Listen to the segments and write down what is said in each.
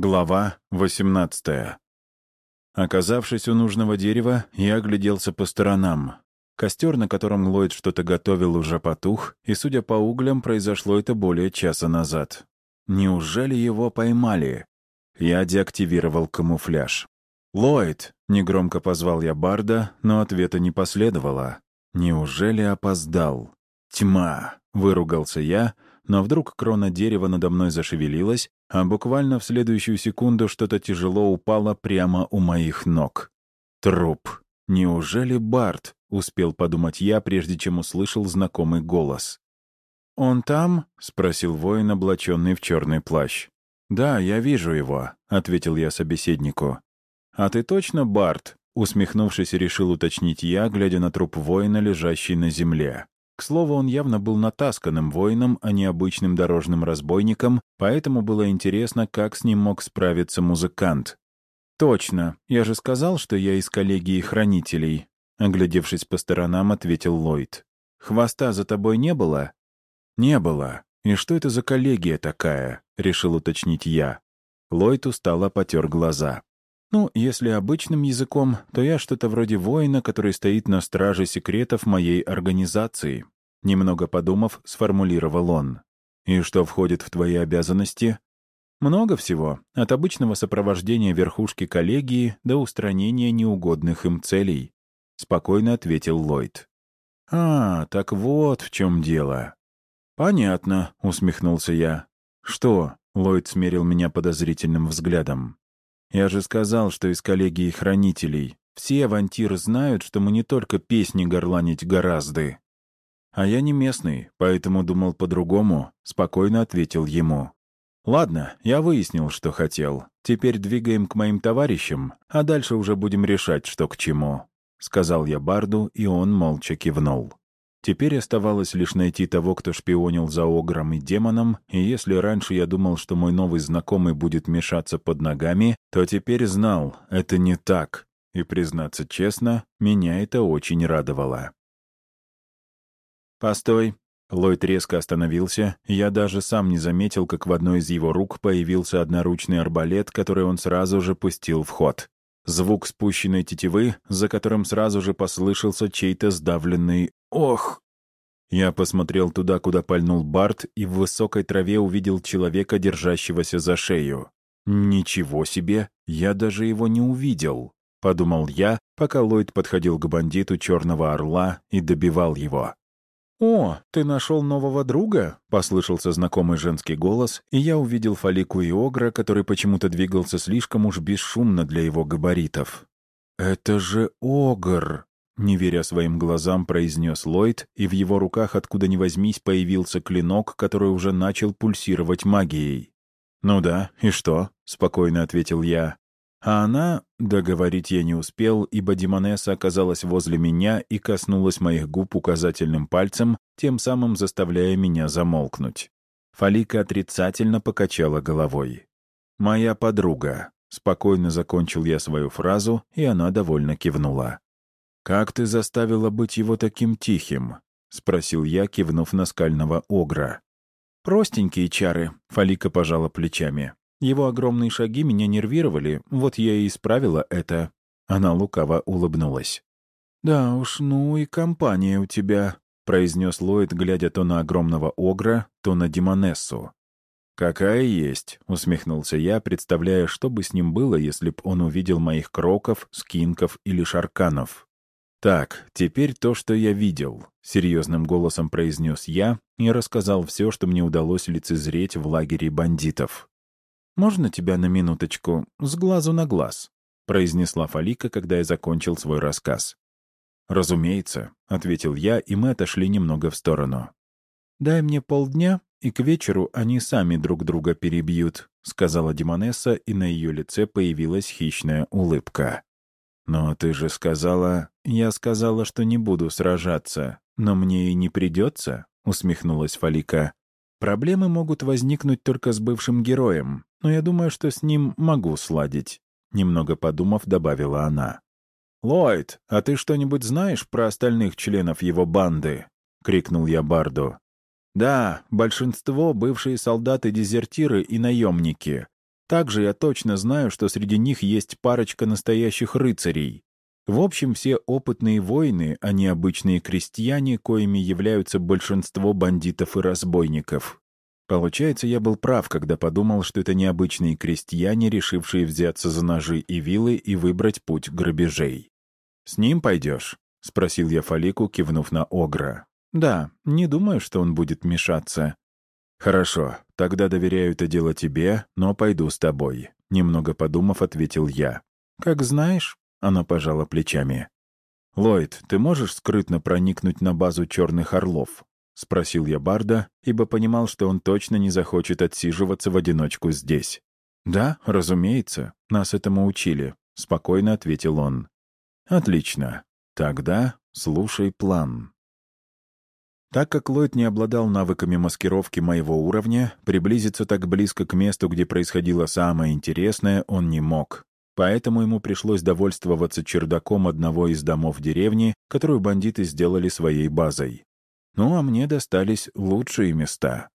Глава 18 Оказавшись у нужного дерева, я огляделся по сторонам. Костер, на котором Ллойд что-то готовил, уже потух, и, судя по углям, произошло это более часа назад. Неужели его поймали? Я деактивировал камуфляж. «Ллойд!» — негромко позвал я Барда, но ответа не последовало. «Неужели опоздал?» «Тьма!» — выругался я — но вдруг крона дерева надо мной зашевелилась, а буквально в следующую секунду что-то тяжело упало прямо у моих ног. Труп. Неужели Барт? Успел подумать я, прежде чем услышал знакомый голос. «Он там?» — спросил воин, облаченный в черный плащ. «Да, я вижу его», — ответил я собеседнику. «А ты точно Барт?» — усмехнувшись, решил уточнить я, глядя на труп воина, лежащий на земле. К слову, он явно был натасканным воином, а не обычным дорожным разбойником, поэтому было интересно, как с ним мог справиться музыкант. «Точно. Я же сказал, что я из коллегии хранителей», — оглядевшись по сторонам, ответил Ллойд. «Хвоста за тобой не было?» «Не было. И что это за коллегия такая?» — решил уточнить я. Ллойд устало потер глаза. «Ну, если обычным языком, то я что-то вроде воина, который стоит на страже секретов моей организации». Немного подумав, сформулировал он. «И что входит в твои обязанности?» «Много всего. От обычного сопровождения верхушки коллегии до устранения неугодных им целей», — спокойно ответил Ллойд. «А, так вот в чем дело». «Понятно», — усмехнулся я. «Что?» — Ллойд смерил меня подозрительным взглядом. Я же сказал, что из коллегии хранителей. Все авантиры знают, что мы не только песни горланить гораздо. А я не местный, поэтому думал по-другому, спокойно ответил ему. «Ладно, я выяснил, что хотел. Теперь двигаем к моим товарищам, а дальше уже будем решать, что к чему», — сказал я Барду, и он молча кивнул. Теперь оставалось лишь найти того, кто шпионил за Огром и демоном, и если раньше я думал, что мой новый знакомый будет мешаться под ногами, то теперь знал, это не так. И, признаться честно, меня это очень радовало. «Постой!» Ллойд резко остановился, я даже сам не заметил, как в одной из его рук появился одноручный арбалет, который он сразу же пустил в ход. Звук спущенной тетивы, за которым сразу же послышался чей-то сдавленный «Ох!». Я посмотрел туда, куда пальнул Барт, и в высокой траве увидел человека, держащегося за шею. «Ничего себе! Я даже его не увидел!» — подумал я, пока Ллойд подходил к бандиту Черного Орла и добивал его. «О, ты нашел нового друга?» — послышался знакомый женский голос, и я увидел Фалику и Огра, который почему-то двигался слишком уж бесшумно для его габаритов. «Это же Огр!» — не веря своим глазам, произнес Ллойд, и в его руках, откуда ни возьмись, появился клинок, который уже начал пульсировать магией. «Ну да, и что?» — спокойно ответил я. А она, договорить я не успел, ибо Димонесса оказалась возле меня и коснулась моих губ указательным пальцем, тем самым заставляя меня замолкнуть. Фалика отрицательно покачала головой. «Моя подруга», — спокойно закончил я свою фразу, и она довольно кивнула. «Как ты заставила быть его таким тихим?» — спросил я, кивнув на скального огра. «Простенькие чары», — Фалика пожала плечами. Его огромные шаги меня нервировали, вот я и исправила это». Она лукаво улыбнулась. «Да уж, ну и компания у тебя», — произнес Ллойд, глядя то на огромного огра, то на Димонессу. «Какая есть», — усмехнулся я, представляя, что бы с ним было, если б он увидел моих кроков, скинков или шарканов. «Так, теперь то, что я видел», — серьезным голосом произнес я и рассказал все, что мне удалось лицезреть в лагере бандитов. «Можно тебя на минуточку? С глазу на глаз», — произнесла Фалика, когда я закончил свой рассказ. «Разумеется», — ответил я, и мы отошли немного в сторону. «Дай мне полдня, и к вечеру они сами друг друга перебьют», — сказала Димонесса, и на ее лице появилась хищная улыбка. «Но ты же сказала...» «Я сказала, что не буду сражаться, но мне и не придется», — усмехнулась Фалика. «Проблемы могут возникнуть только с бывшим героем, но я думаю, что с ним могу сладить», — немного подумав, добавила она. «Ллойд, а ты что-нибудь знаешь про остальных членов его банды?» — крикнул я Барду. «Да, большинство — бывшие солдаты-дезертиры и наемники. Также я точно знаю, что среди них есть парочка настоящих рыцарей. В общем, все опытные воины, а не обычные крестьяне, коими являются большинство бандитов и разбойников. Получается, я был прав, когда подумал, что это необычные крестьяне, решившие взяться за ножи и вилы и выбрать путь грабежей. «С ним пойдешь?» — спросил я Фалику, кивнув на Огра. «Да, не думаю, что он будет мешаться». «Хорошо, тогда доверяю это дело тебе, но пойду с тобой», — немного подумав, ответил я. «Как знаешь», — она пожала плечами. «Ллойд, ты можешь скрытно проникнуть на базу Черных Орлов?» — спросил я Барда, ибо понимал, что он точно не захочет отсиживаться в одиночку здесь. «Да, разумеется, нас этому учили», — спокойно ответил он. «Отлично. Тогда слушай план». Так как Ллойд не обладал навыками маскировки моего уровня, приблизиться так близко к месту, где происходило самое интересное, он не мог. Поэтому ему пришлось довольствоваться чердаком одного из домов деревни, которую бандиты сделали своей базой. Ну а мне достались лучшие места.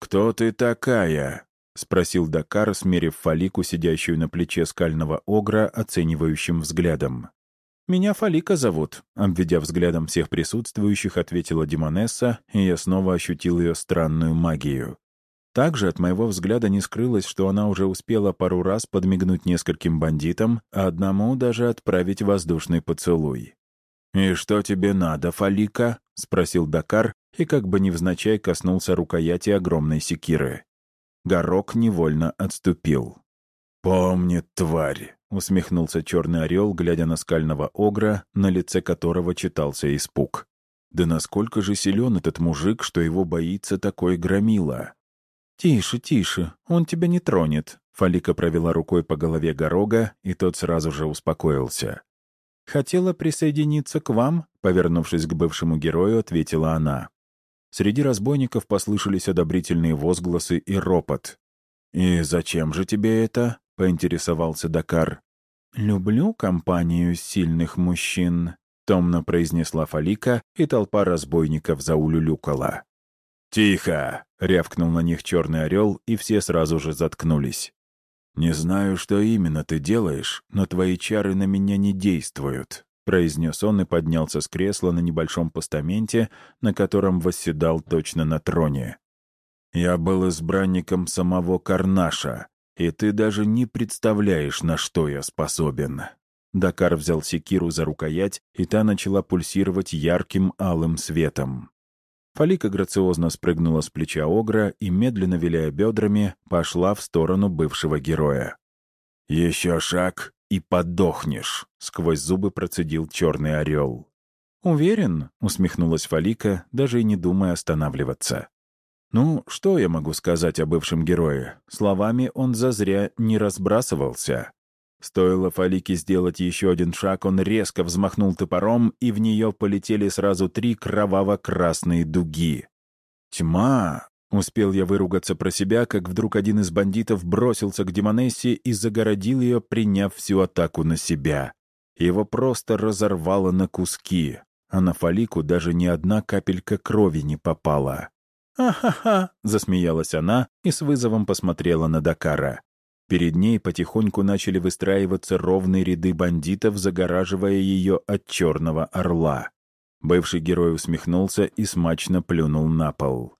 «Кто ты такая?» — спросил Дакар, смерив Фалику, сидящую на плече скального огра, оценивающим взглядом. «Меня Фалика зовут», — обведя взглядом всех присутствующих, ответила Димонесса, и я снова ощутил ее странную магию. Также от моего взгляда не скрылось, что она уже успела пару раз подмигнуть нескольким бандитам, а одному даже отправить воздушный поцелуй. «И что тебе надо, Фалика?» — спросил Дакар, и как бы невзначай коснулся рукояти огромной секиры. Горок невольно отступил. «Помни, тварь!» — усмехнулся черный орел, глядя на скального огра, на лице которого читался испуг. «Да насколько же силен этот мужик, что его боится такой громила?» «Тише, тише, он тебя не тронет», — Фалика провела рукой по голове Горога, и тот сразу же успокоился. «Хотела присоединиться к вам?» — повернувшись к бывшему герою, ответила она. Среди разбойников послышались одобрительные возгласы и ропот. «И зачем же тебе это?» — поинтересовался Дакар. «Люблю компанию сильных мужчин», — томно произнесла Фалика, и толпа разбойников заулюлюкала. «Тихо!» — рявкнул на них черный орел, и все сразу же заткнулись. «Не знаю, что именно ты делаешь, но твои чары на меня не действуют», — произнес он и поднялся с кресла на небольшом постаменте, на котором восседал точно на троне. «Я был избранником самого Карнаша, и ты даже не представляешь, на что я способен». Дакар взял секиру за рукоять, и та начала пульсировать ярким алым светом. Фалика грациозно спрыгнула с плеча Огра и, медленно виляя бедрами, пошла в сторону бывшего героя. «Еще шаг, и подохнешь», — сквозь зубы процедил черный орел. «Уверен?» — усмехнулась Фалика, даже и не думая останавливаться. Ну, что я могу сказать о бывшем герое? Словами он зазря не разбрасывался. Стоило Фалике сделать еще один шаг, он резко взмахнул топором, и в нее полетели сразу три кроваво-красные дуги. «Тьма!» — успел я выругаться про себя, как вдруг один из бандитов бросился к Демонессе и загородил ее, приняв всю атаку на себя. Его просто разорвало на куски, а на Фалику даже ни одна капелька крови не попала. «Ха-ха-ха!» — засмеялась она и с вызовом посмотрела на Дакара. Перед ней потихоньку начали выстраиваться ровные ряды бандитов, загораживая ее от черного орла. Бывший герой усмехнулся и смачно плюнул на пол.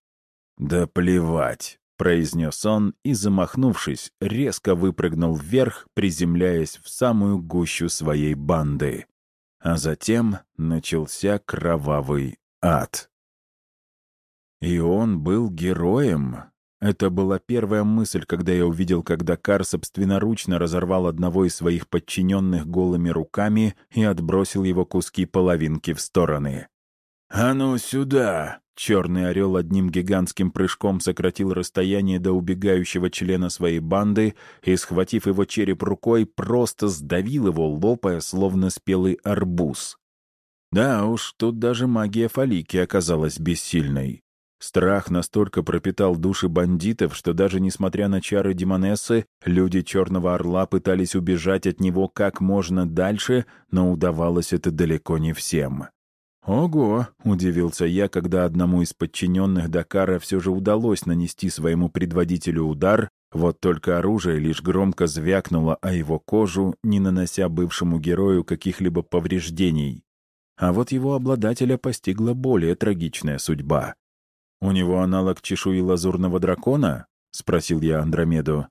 «Да плевать!» — произнес он и, замахнувшись, резко выпрыгнул вверх, приземляясь в самую гущу своей банды. А затем начался кровавый ад. И он был героем. Это была первая мысль, когда я увидел, как Дакар собственноручно разорвал одного из своих подчиненных голыми руками и отбросил его куски половинки в стороны. «А ну сюда!» Черный орел одним гигантским прыжком сократил расстояние до убегающего члена своей банды и, схватив его череп рукой, просто сдавил его, лопая, словно спелый арбуз. Да уж, тут даже магия Фалики оказалась бессильной. Страх настолько пропитал души бандитов, что даже несмотря на чары Демонессы, люди Черного Орла пытались убежать от него как можно дальше, но удавалось это далеко не всем. «Ого!» — удивился я, когда одному из подчиненных Дакара все же удалось нанести своему предводителю удар, вот только оружие лишь громко звякнуло о его кожу, не нанося бывшему герою каких-либо повреждений. А вот его обладателя постигла более трагичная судьба. «У него аналог чешуи лазурного дракона?» — спросил я Андромеду.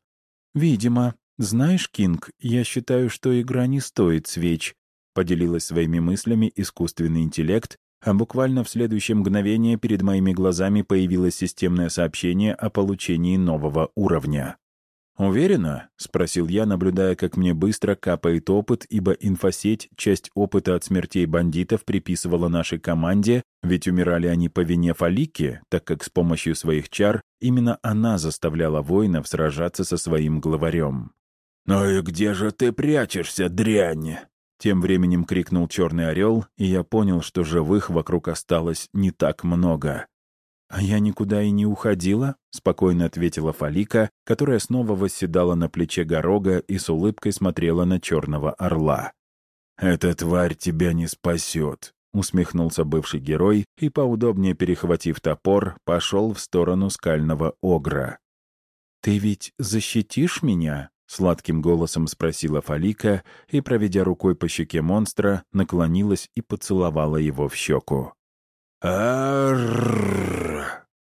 «Видимо. Знаешь, Кинг, я считаю, что игра не стоит свеч», — поделилась своими мыслями искусственный интеллект, а буквально в следующее мгновение перед моими глазами появилось системное сообщение о получении нового уровня. «Уверена?» — спросил я, наблюдая, как мне быстро капает опыт, ибо инфосеть часть опыта от смертей бандитов приписывала нашей команде, ведь умирали они по вине Фалики, так как с помощью своих чар именно она заставляла воинов сражаться со своим главарем. «Ну и где же ты прячешься, дрянь?» Тем временем крикнул черный орел, и я понял, что живых вокруг осталось не так много. «А я никуда и не уходила», — спокойно ответила Фалика, которая снова восседала на плече Горога и с улыбкой смотрела на черного орла. «Эта тварь тебя не спасет», — усмехнулся бывший герой и, поудобнее перехватив топор, пошел в сторону скального огра. «Ты ведь защитишь меня?» Сладким голосом спросила Фалика и, проведя рукой по щеке монстра, наклонилась и поцеловала его в щеку. Арррррр!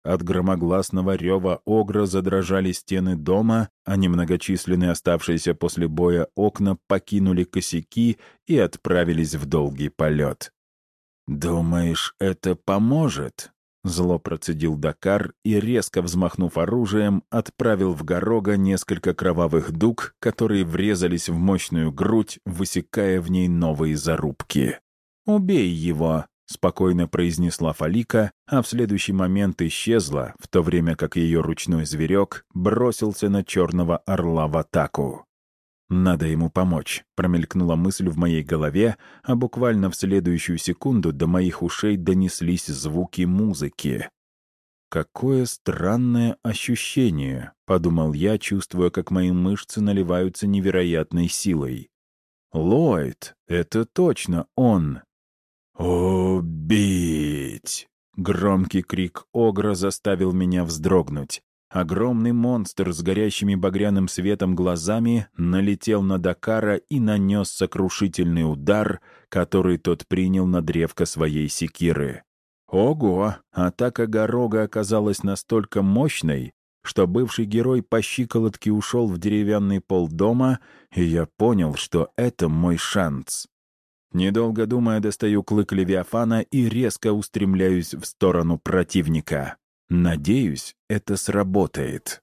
От громогласного рева огра задрожали стены дома, а немногочисленные оставшиеся после боя окна покинули косяки и отправились в долгий полет. «Думаешь, это поможет?» Зло процедил Дакар и, резко взмахнув оружием, отправил в Горога несколько кровавых дуг, которые врезались в мощную грудь, высекая в ней новые зарубки. «Убей его!» — спокойно произнесла Фалика, а в следующий момент исчезла, в то время как ее ручной зверек бросился на черного орла в атаку. «Надо ему помочь», — промелькнула мысль в моей голове, а буквально в следующую секунду до моих ушей донеслись звуки музыки. «Какое странное ощущение», — подумал я, чувствуя, как мои мышцы наливаются невероятной силой. «Ллойд, это точно он!» «Убить!» Громкий крик Огра заставил меня вздрогнуть. Огромный монстр с горящими багряным светом глазами налетел на Дакара и нанес сокрушительный удар, который тот принял на древко своей секиры. Ого! Атака Горога оказалась настолько мощной, что бывший герой по щиколотке ушел в деревянный пол дома, и я понял, что это мой шанс. Недолго думая, достаю клык Левиафана и резко устремляюсь в сторону противника. Надеюсь, это сработает.